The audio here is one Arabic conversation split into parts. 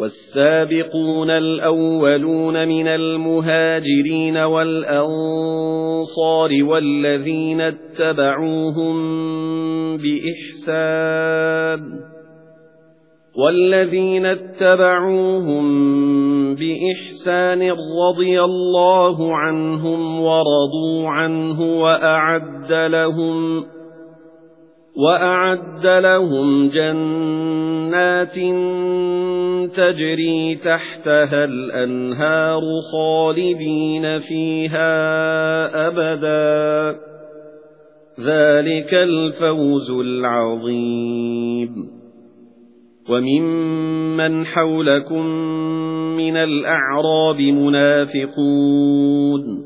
وَالسَّابِقُونَ الْأَوَّلُونَ مِنَ الْمُهَاجِرِينَ وَالْأَنصَارِ وَالَّذِينَ اتَّبَعُوهُم بِإِحْسَانٍ وَالَّذِينَ اتَّبَعُوهُم بِإِحْسَانٍ رَّضِيَ اللَّهُ عَنْهُمْ وَرَضُوا عَنْهُ وَأَعَدَّ لَهُمْ وَأَعَدَّ لَهُمْ جَنَّاتٍ تَجْرِي تَحْتَهَا الْأَنْهَارُ خَالِدِينَ فِيهَا أَبَدًا. ذَلِكَ الْفَوْزُ الْعَظِيمُ. وَمِمَّنْ حَوْلَكُمْ مِنَ الْأَعْرَابِ مُنَافِقُونَ.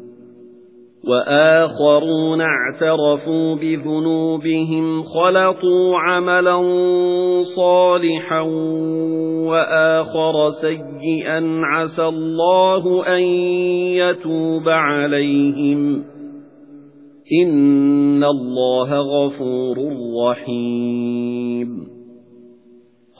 وَآخَرُونَ اعْتَرَفُوا بِذُنُوبِهِمْ خَلَطُوا عَمَلًا صَالِحًا وَآخَرَ سَيِّئًا عَسَى اللَّهُ أَن يَتُوبَ عَلَيْهِمْ. إِنَّ اللَّهَ غَفُورٌ رَّحِيمٌ.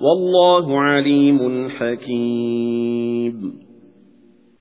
وَاللَّهُ عَلِيمٌ حَكِيمٌ.